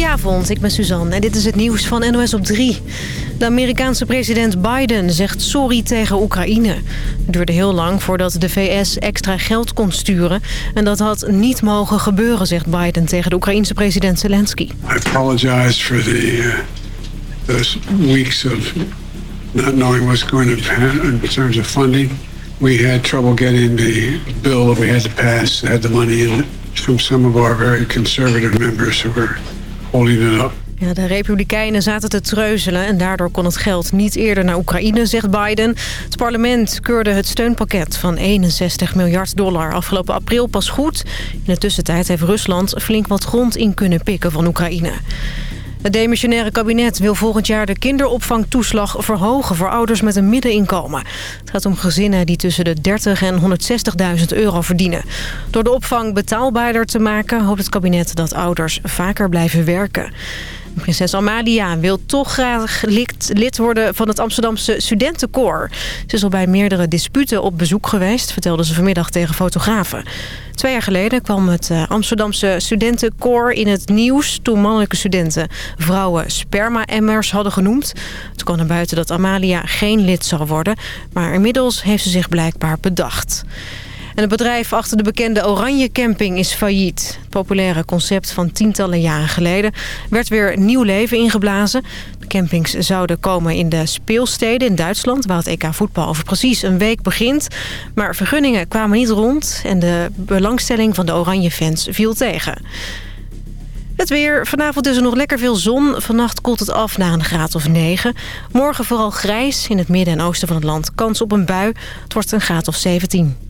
Goedenavond, ik ben Suzanne en dit is het nieuws van NOS op 3. De Amerikaanse president Biden zegt sorry tegen Oekraïne. Het duurde heel lang voordat de VS extra geld kon sturen. En dat had niet mogen gebeuren, zegt Biden tegen de Oekraïense president Zelensky. I apologize for the, uh, those weeks of not knowing what's going to happen in terms of funding. We had trouble getting the bill that we had to pass, had the money in it from some of our very conservative members who were Ja, de Republikeinen zaten te treuzelen en daardoor kon het geld niet eerder naar Oekraïne, zegt Biden. Het parlement keurde het steunpakket van 61 miljard dollar afgelopen april pas goed. In de tussentijd heeft Rusland flink wat grond in kunnen pikken van Oekraïne. Het demissionaire kabinet wil volgend jaar de kinderopvangtoeslag verhogen voor ouders met een middeninkomen. Het gaat om gezinnen die tussen de 30 en 160.000 euro verdienen. Door de opvang betaalbaarder te maken hoopt het kabinet dat ouders vaker blijven werken. Prinses Amalia wil toch graag lid worden van het Amsterdamse studentenkoor. Ze is al bij meerdere disputen op bezoek geweest, vertelde ze vanmiddag tegen fotografen. Twee jaar geleden kwam het eh, Amsterdamse studentenkoor in het nieuws... toen mannelijke studenten vrouwen sperma-emmers hadden genoemd. Toen kwam naar buiten dat Amalia geen lid zou worden... maar inmiddels heeft ze zich blijkbaar bedacht. En het bedrijf achter de bekende Oranje Camping is failliet. Het populaire concept van tientallen jaren geleden werd weer nieuw leven ingeblazen. De campings zouden komen in de speelsteden in Duitsland... waar het EK voetbal over precies een week begint. Maar vergunningen kwamen niet rond en de belangstelling van de Oranje fans viel tegen. Het weer. Vanavond is er nog lekker veel zon. Vannacht koelt het af naar een graad of 9. Morgen vooral grijs. In het midden en oosten van het land kans op een bui. Het wordt een graad of 17.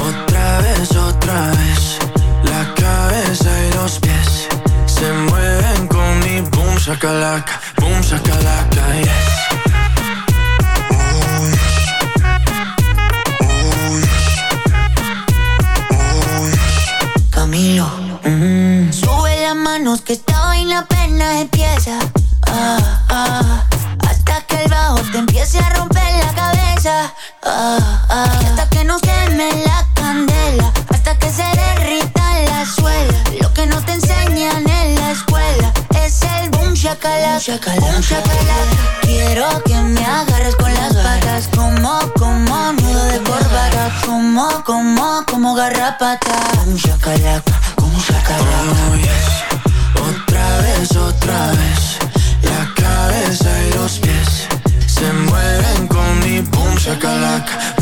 Otra vez, otra vez La cabeza y los pies Se mueven con mi boom, shakalaka, boom, shakalaka, yes. Mm. Sube las manos que esta vaina pena empieza. Ah, ah, hasta que el bajo te empiece a romper la cabeza. Ah, ah, hasta que no Boom shakalaka. Quiero que me agarres con las patas. Como, como nudo de corbata. Como, como, como garrapata. Boom shakalaka. Boom shakalaka. Oh, yes. Otra vez, otra vez La cabeza y los pies Se mueven con mi boom shakalaka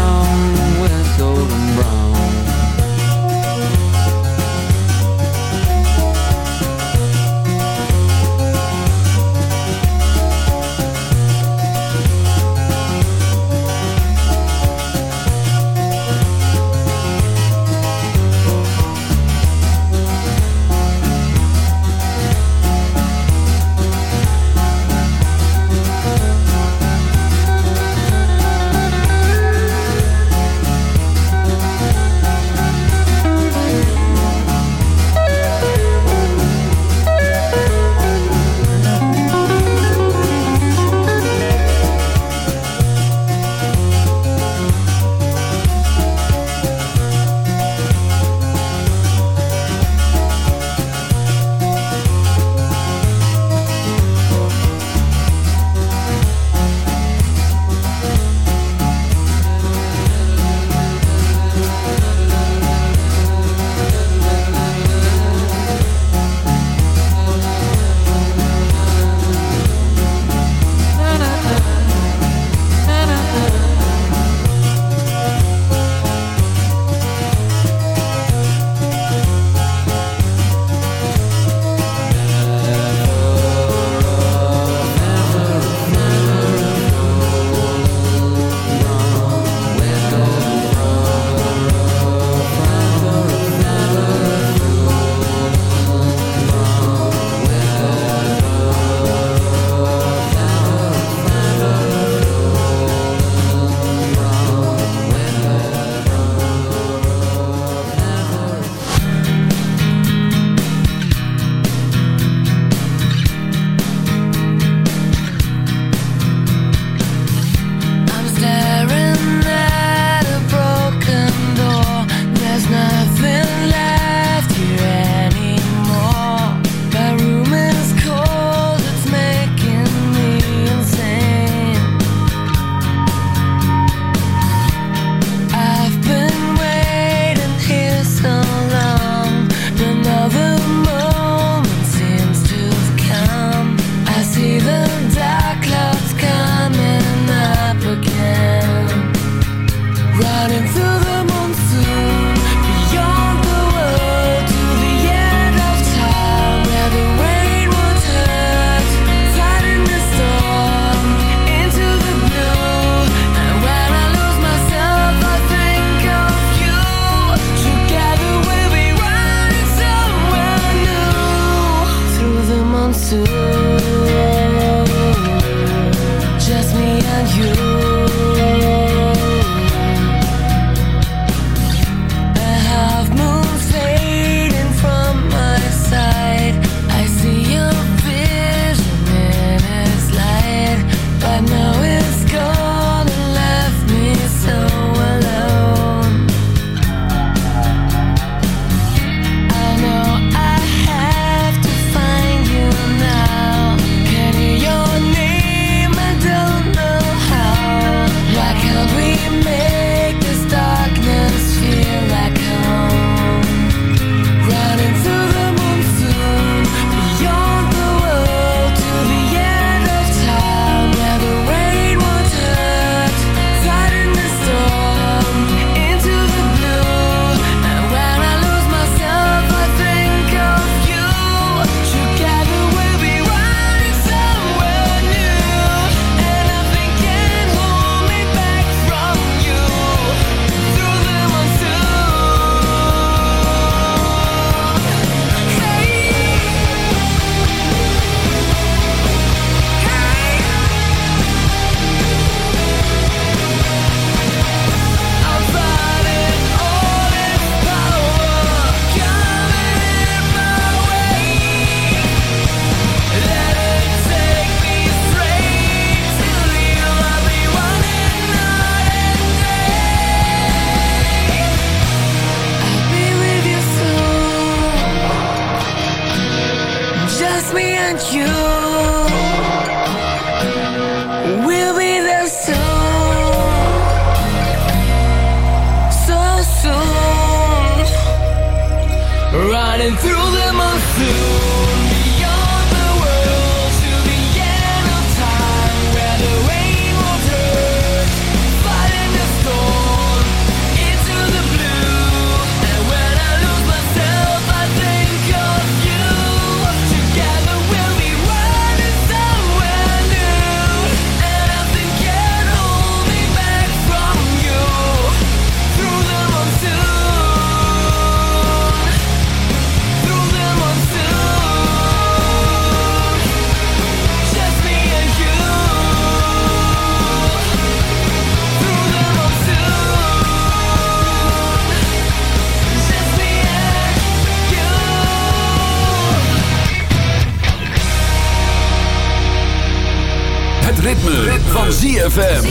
ZFM.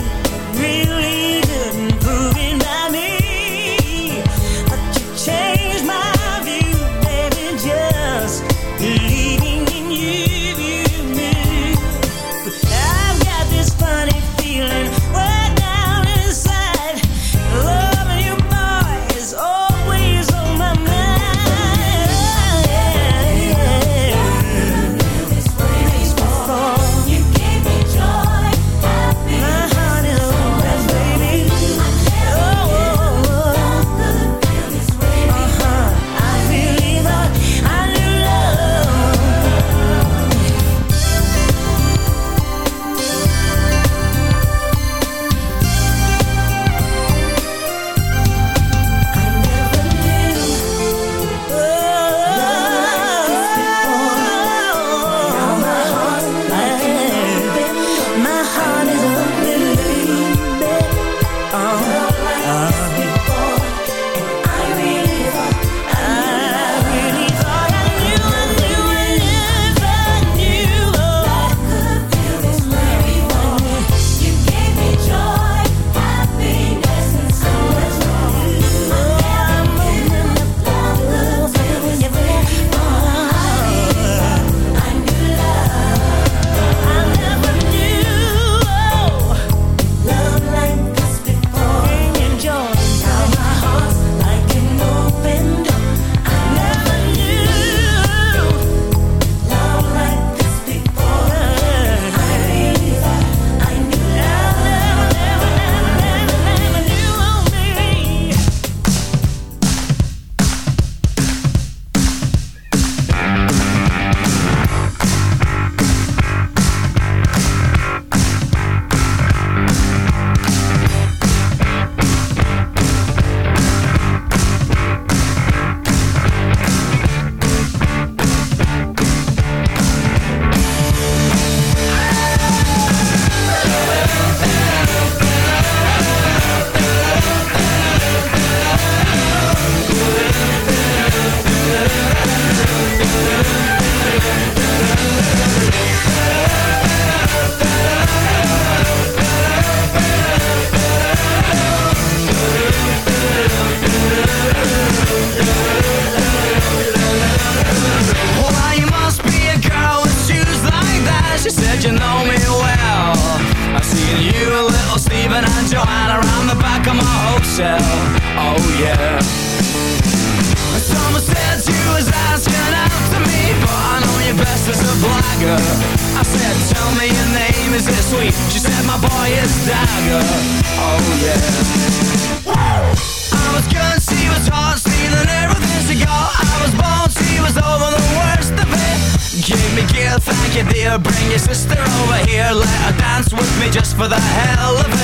hell of a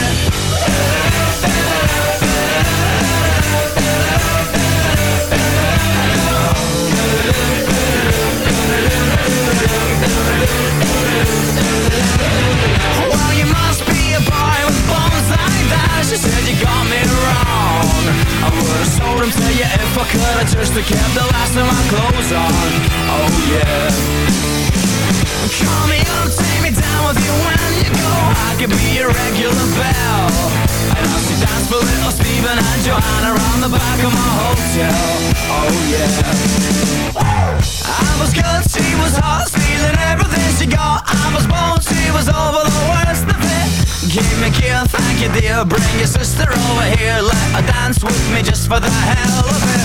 dance with me just for the hell of it.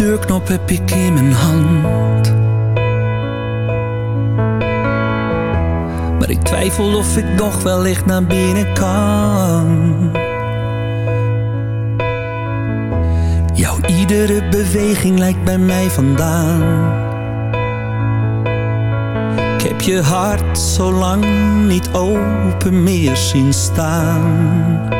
Deurknop heb ik in mijn hand. Maar ik twijfel of ik nog wellicht naar binnen kan. Jouw iedere beweging lijkt bij mij vandaan. Ik heb je hart zo lang niet open meer zien staan.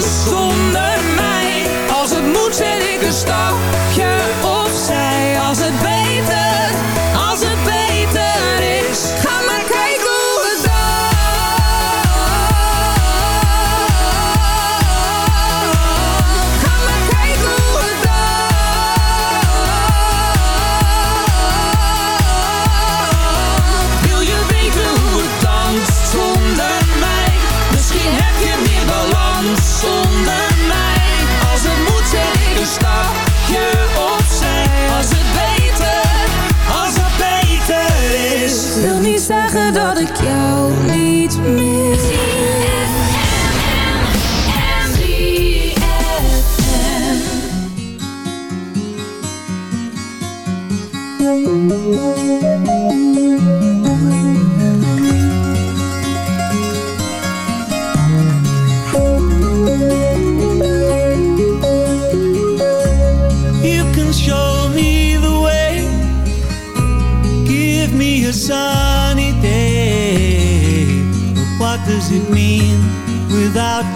zonder mij. Als het moet zet ik een stapje opzij. Als het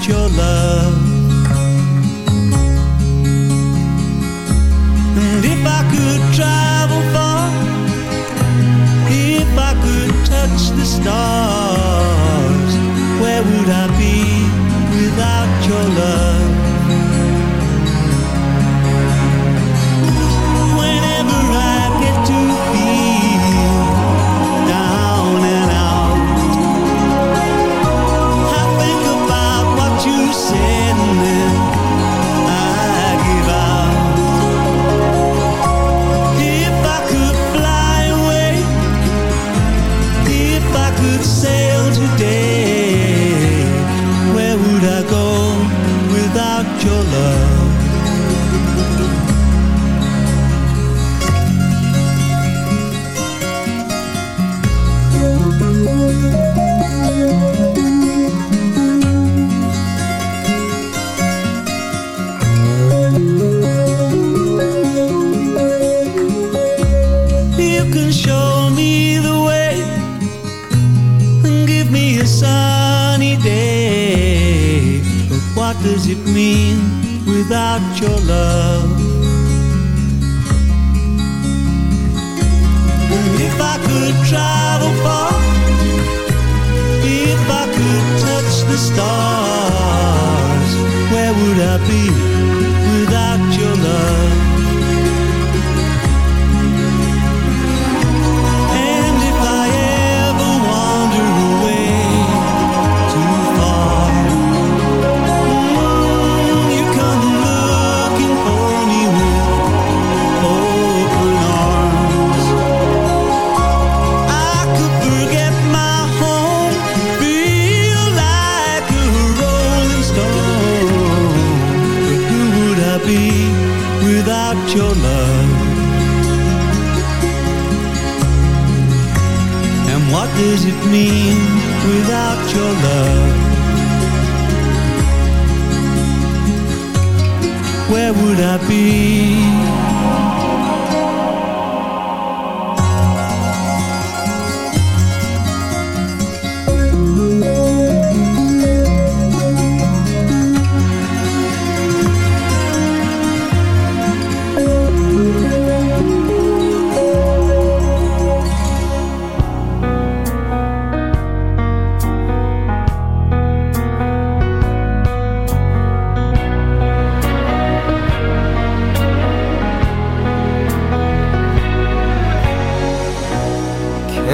your love?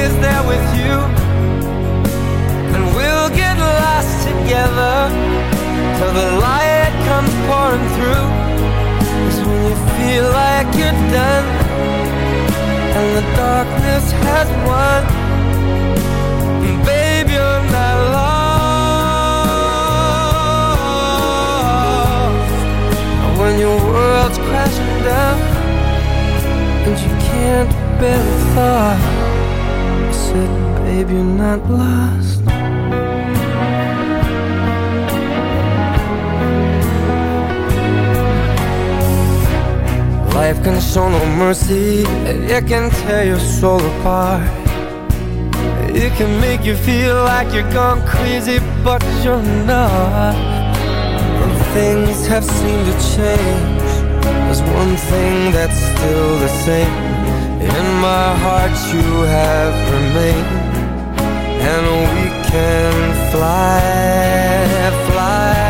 always there with you. And we'll get lost together till the light comes pouring through. Is when you feel like you're done and the darkness has won. And babe, you're not lost. And when your world's crashing down and you can't bear the thought, said, babe, you're not lost. Life can show no mercy, it can tear your soul apart. It can make you feel like you're gone crazy, but you're not. And things have seemed to change. There's one thing that's still the same. In my heart, you have remained. And we can fly, fly,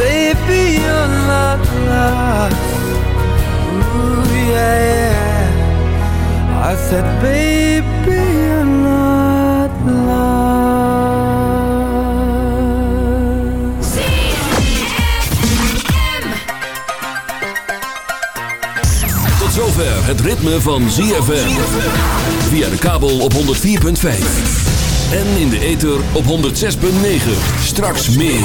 Baby, you're not lost Ooh, yeah, yeah. I said, baby, you're not lost Tot zover het ritme van ZFM Via de kabel op 104.5 en in de ether op 106.9. Straks meer.